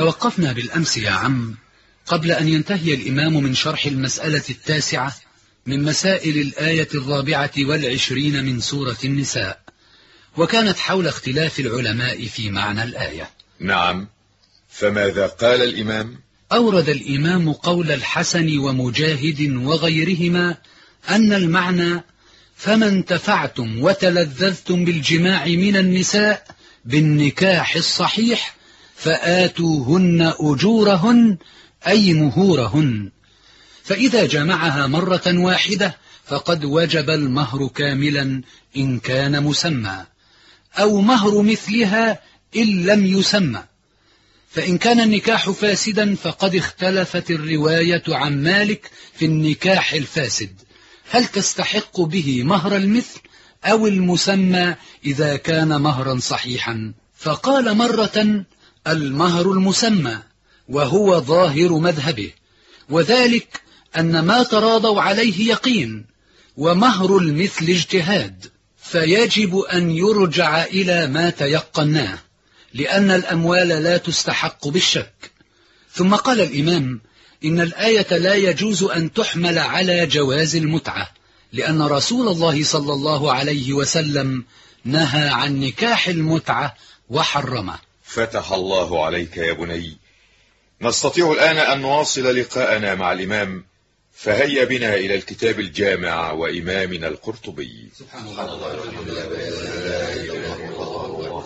توقفنا بالأمس يا عم قبل أن ينتهي الإمام من شرح المسألة التاسعة من مسائل الآية الرابعة والعشرين من سورة النساء وكانت حول اختلاف العلماء في معنى الآية. نعم. فماذا قال الإمام؟ أورد الإمام قول الحسن ومجاهد وغيرهما أن المعنى فما انتفعتم وتلذذتم بالجماع من النساء بالنكاح الصحيح فآتوهن أجورهن أي مهورهن. فإذا جمعها مرة واحدة فقد وجب المهر كاملا إن كان مسمى. أو مهر مثلها إن لم يسمى. فإن كان النكاح فاسدا فقد اختلفت الرواية عن مالك في النكاح الفاسد. هل تستحق به مهر المثل أو المسمى إذا كان مهرا صحيحا؟ فقال مرة المهر المسمى وهو ظاهر مذهبه. وذلك أن ما تراضوا عليه يقين ومهر المثل اجتهاد. فيجب أن يرجع إلى ما تيقناه لأن الأموال لا تستحق بالشك. ثم قال الإمام إن الآية لا يجوز أن تحمل على جواز المتعة لأن رسول الله صلى الله عليه وسلم نهى عن نكاح المتعة وحرمه. فتح الله عليك يا بني. نستطيع الآن أن نواصل لقاءنا مع الإمام. فهيا بنا إلى الكتاب الجامع وإمامنا القرطبي.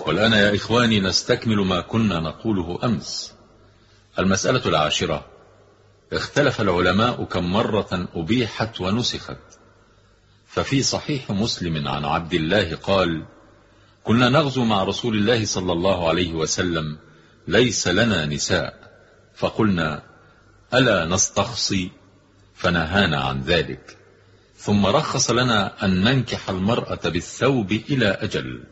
والآن يا إخواني نستكمل ما كنا نقوله أمس. المسألة العاشرة. اختلف العلماء كم مرة أبيحت ونسخت. ففي صحيح مسلم عن عبد الله قال كنا نغزو مع رسول الله صلى الله عليه وسلم ليس لنا نساء. فقلنا ألا نستخصي؟ فنهانا عن ذلك. ثم رخص لنا أن ننكح المرأة بالثوب إلى أجل.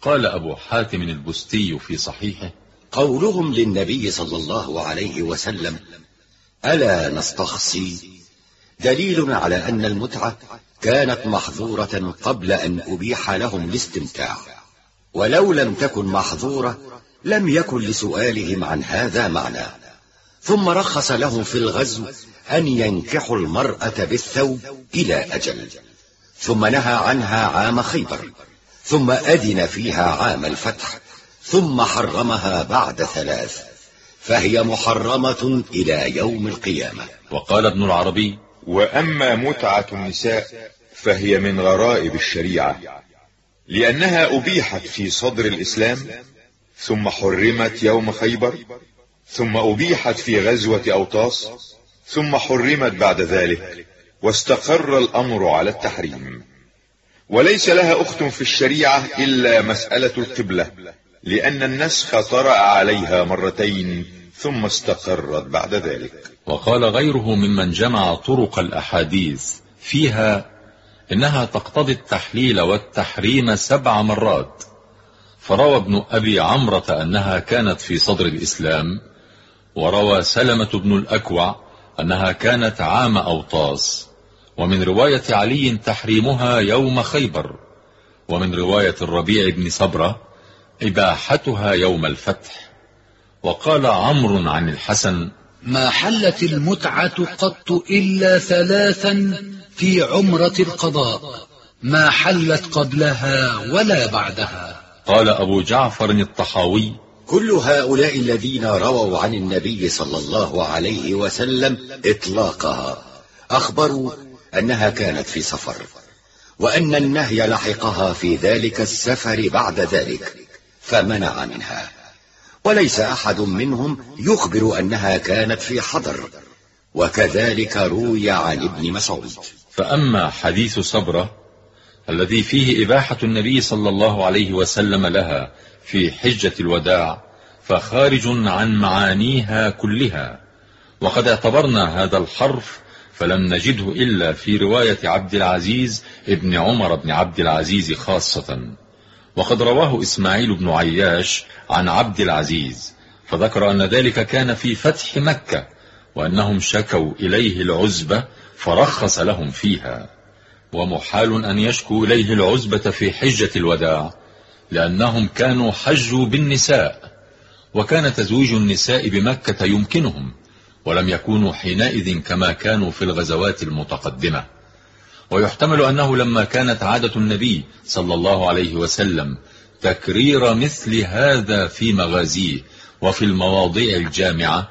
قال أبو حاتم البستي في صحيحه قولهم للنبي صلى الله عليه وسلم ألا نستخصي؟ دليل على أن المتعة كانت محظورة قبل أن أبيح لهم الاستمتاع ولو لم تكن محظورة لم يكن لسؤالهم عن هذا معنى. ثم رخص لهم في الغزو أن ينكحوا المرأة بالثوب إلى أجل. ثم نهى عنها عام خيبر. ثم أدن فيها عام الفتح. ثم حرمها بعد ثلاث. فهي محرمة إلى يوم القيامة. وقال ابن العربي وأما متعة النساء فهي من غرائب الشريعة لأنها أبيحت في صدر الإسلام ثم حرمت يوم خيبر ثم أبيحت في غزوة أوطاس ثم حرمت بعد ذلك واستقر الأمر على التحريم. وليس لها أخت في الشريعة إلا مسألة القبلة لأن النسخ طرأ عليها مرتين ثم استقرت بعد ذلك. وقال غيره ممن جمع طرق الأحاديث فيها إنها تقتضي التحليل والتحريم سبع مرات. فروى ابن أبي عمرة أنها كانت في صدر الإسلام وروى سلمة بن الأكوع أنها كانت عام أوطاس. ومن رواية علي تحريمها يوم خيبر. ومن رواية الربيع بن صبرة إباحتها يوم الفتح. وقال عمرو عن الحسن ما حلت المتعة قط إلا ثلاثا في عمرة القضاء ما حلت قبلها ولا بعدها. قال أبو جعفر الطحاوي كل هؤلاء الذين رووا عن النبي صلى الله عليه وسلم إطلاقها أخبروا أنها كانت في سفر وأن النهي لحقها في ذلك السفر بعد ذلك فمنع منها. وليس أحد منهم يخبر أنها كانت في حضر وكذلك روي عن ابن مسعود. فأما حديث صبرة الذي فيه إباحة النبي صلى الله عليه وسلم لها في حجة الوداع فخارج عن معانيها كلها. وقد اعتبرنا هذا الحرف فلم نجده إلا في رواية عبد العزيز ابن عمر بن عبد العزيز خاصة. وقد رواه إسماعيل بن عياش عن عبد العزيز فذكر أن ذلك كان في فتح مكة وأنهم شكوا إليه العزبة فرخص لهم فيها. ومحال أن يشكوا إليه العزبة في حجة الوداع لأنهم كانوا حجوا بالنساء وكان تزويج النساء بمكة يمكنهم ولم يكونوا حينئذ كما كانوا في الغزوات المتقدمة. ويحتمل أنه لما كانت عادة النبي صلى الله عليه وسلم تكرير مثل هذا في مغازيه وفي المواضيع الجامعة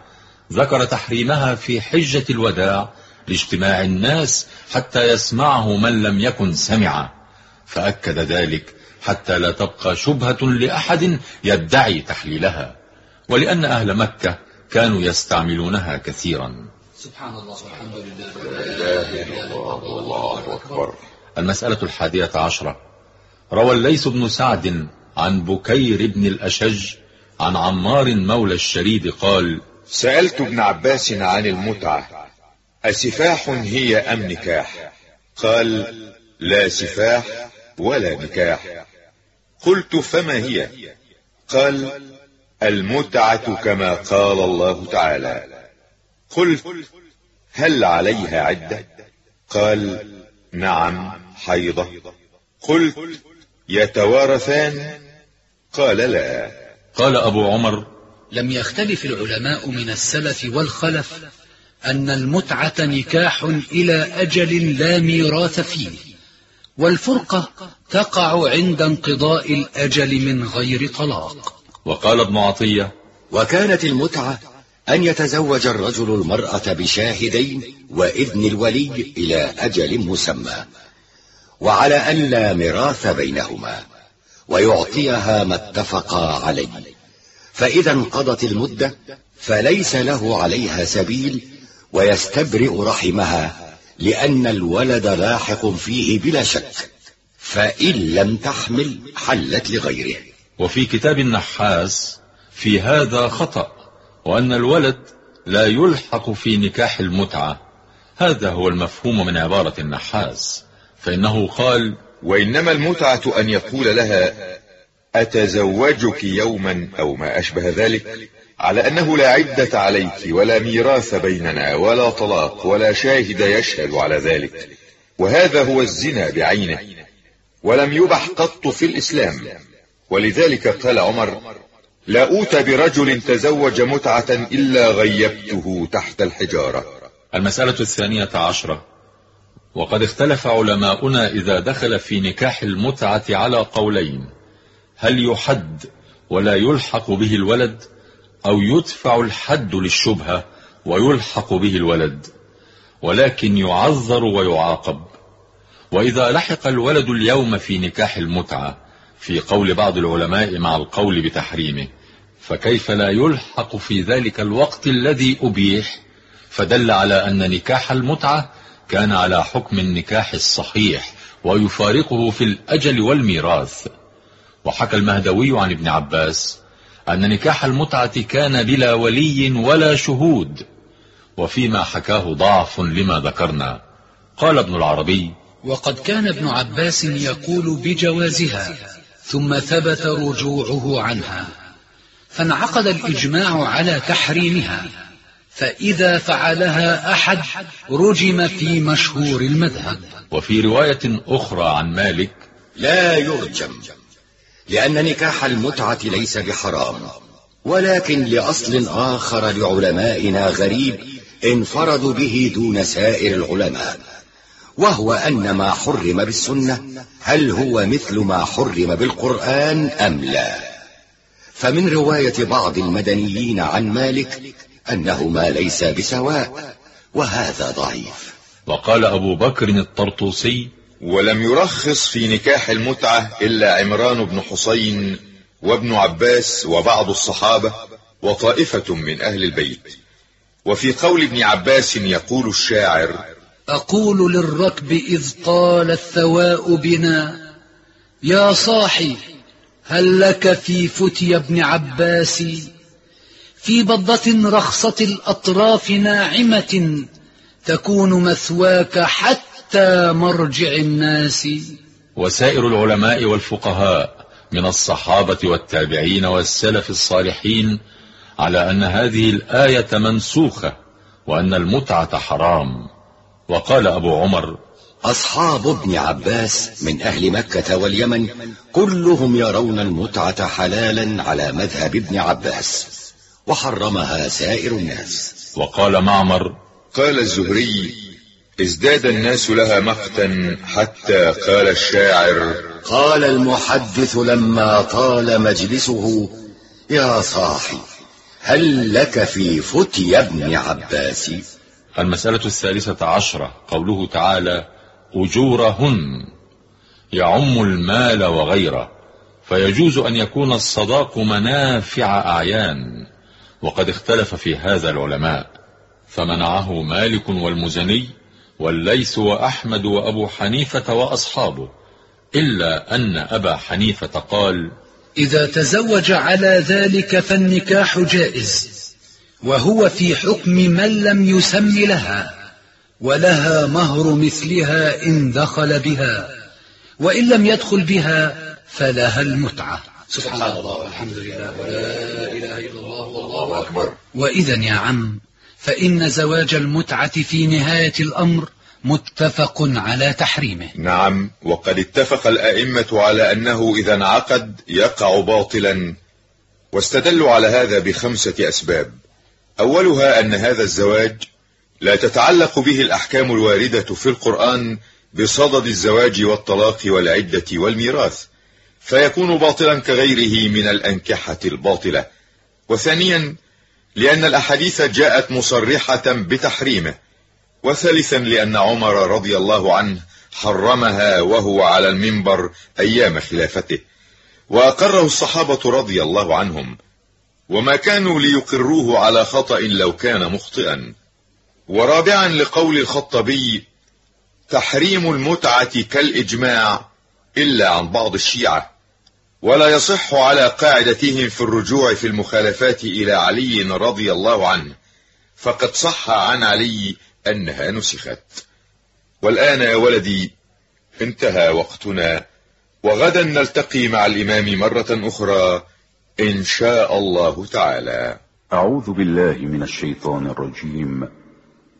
ذكر تحريمها في حجة الوداع لاجتماع الناس حتى يسمعه من لم يكن سمع فأكد ذلك حتى لا تبقى شبهة لأحد يدعي تحليلها ولأن أهل مكة كانوا يستعملونها كثيرا. سبحان الله والحمد لله الله أكبر. المسألة الحادية عشرة. روى الليث بن سعد عن بكير بن الأشج عن عمار مولى الشريد قال سألت ابن عباس عن المتعة. أسفاح هي أم نكاح؟ قال لا سفاح ولا نكاح. قلت فما هي؟ قال المتعة كما قال الله تعالى. قلت هل عليها عدة؟ قال نعم حيضة. قلت يتوارثان؟ قال لا. قال أبو عمر لم يختلف العلماء من السلف والخلف أن المتعة نكاح إلى أجل لا ميراث فيه والفرقة تقع عند انقضاء الأجل من غير طلاق. وقال ابن عطية وكانت المتعة أن يتزوج الرجل المرأة بشاهدين وإذن الولي إلى أجل مسمى وعلى أن لا ميراث بينهما ويعطيها ما اتفقا عليه. فإذا انقضت المدة فليس له عليها سبيل ويستبرئ رحمها لأن الولد لاحق فيه بلا شك. فإن لم تحمل حلت لغيره. وفي كتاب النحاس في هذا خطأ. وأن الولد لا يلحق في نكاح المتعة. هذا هو المفهوم من عبارة النحاس. فإنه قال وإنما المتعة أن يقول لها أتزوجك يوما أو ما أشبه ذلك على أنه لا عدة عليك ولا ميراث بيننا ولا طلاق ولا شاهد يشهد على ذلك. وهذا هو الزنا بعينه ولم يبح قط في الإسلام. ولذلك قال عمر لا أوتى برجل تزوج متعة إلا غيبته تحت الحجارة. المسألة الثانية عشرة. وقد اختلف علماؤنا إذا دخل في نكاح المتعة على قولين. هل يحد ولا يلحق به الولد أو يدفع الحد للشبهة ويلحق به الولد؟ ولكن يعذر ويعاقب. وإذا لحق الولد اليوم في نكاح المتعة في قول بعض العلماء مع القول بتحريمه فكيف لا يلحق في ذلك الوقت الذي أبيح؟ فدل على أن نكاح المتعة كان على حكم النكاح الصحيح ويفارقه في الأجل والميراث. وحكى المهدوي عن ابن عباس أن نكاح المتعة كان بلا ولي ولا شهود وفيما حكاه ضعف لما ذكرنا. قال ابن العربي وقد كان ابن عباس يقول بجوازها ثم ثبت رجوعه عنها. فانعقد الإجماع على تحريمها فإذا فعلها أحد رجم في مشهور المذهب. وفي رواية أخرى عن مالك لا يرجم لأن نكاح المتعة ليس بحرام ولكن لأصل آخر لعلمائنا غريب انفردوا به دون سائر العلماء وهو أن ما حرم بالسنة هل هو مثل ما حرم بالقرآن أم لا. فمن رواية بعض المدنيين عن مالك أنهما ليس بسواء وهذا ضعيف. وقال أبو بكر الطرطوسي ولم يرخص في نكاح المتعة إلا عمران بن حسين وابن عباس وبعض الصحابة وطائفة من أهل البيت. وفي قول ابن عباس يقول الشاعر أقول للركب إذ طال الثواء بنا يا صاحي هل لك في فتي ابن عباس في بضة رخصة الأطراف ناعمة تكون مثواك حتى مرجع الناس؟ وسائر العلماء والفقهاء من الصحابة والتابعين والسلف الصالحين على أن هذه الآية منسوخة وأن المتعة حرام. وقال أبو عمر أصحاب ابن عباس من أهل مكة واليمن كلهم يرون المتعة حلالا على مذهب ابن عباس وحرمها سائر الناس. وقال معمر قال الزهري ازداد الناس لها مقتا حتى قال الشاعر قال المحدث لما طال مجلسه يا صاحي هل لك في فتي ابن عباس؟ المسألة الثالثة عشرة قوله تعالى أجورهن. يعم المال وغيره. فيجوز أن يكون الصداق منافع أعيان. وقد اختلف في هذا العلماء. فمنعه مالك والمزني والليث وأحمد وأبو حنيفة وأصحابه. إلا أن أبا حنيفة قال إذا تزوج على ذلك فالنكاح جائز. وهو في حكم من لم يسم لها. ولها مهر مثلها إن دخل بها وإن لم يدخل بها فلها المتعة. سبحان الله والحمد لله ولا إله إلا الله والله أكبر. وإذا يا عم فإن زواج المتعة في نهاية الأمر متفق على تحريمه. نعم وقد اتفق الأئمة على أنه إذا انعقد يقع باطلا واستدلوا على هذا بخمسة أسباب. أولها أن هذا الزواج لا تتعلق به الأحكام الواردة في القرآن بصدد الزواج والطلاق والعدة والميراث فيكون باطلا كغيره من الأنكحة الباطلة. وثانيا لأن الأحاديث جاءت مصرحة بتحريمه. وثالثا لأن عمر رضي الله عنه حرمها وهو على المنبر أيام خلافته. وأقره الصحابة رضي الله عنهم. وما كانوا ليقروه على خطأ لو كان مخطئا. ورابعا لقول الخطبي تحريم المتعة كالإجماع إلا عن بعض الشيعة ولا يصح على قاعدتهم في الرجوع في المخالفات إلى علي رضي الله عنه فقد صح عن علي أنها نسخت. والآن يا ولدي انتهى وقتنا وغدا نلتقي مع الإمام مرة أخرى إن شاء الله تعالى. أعوذ بالله من الشيطان الرجيم.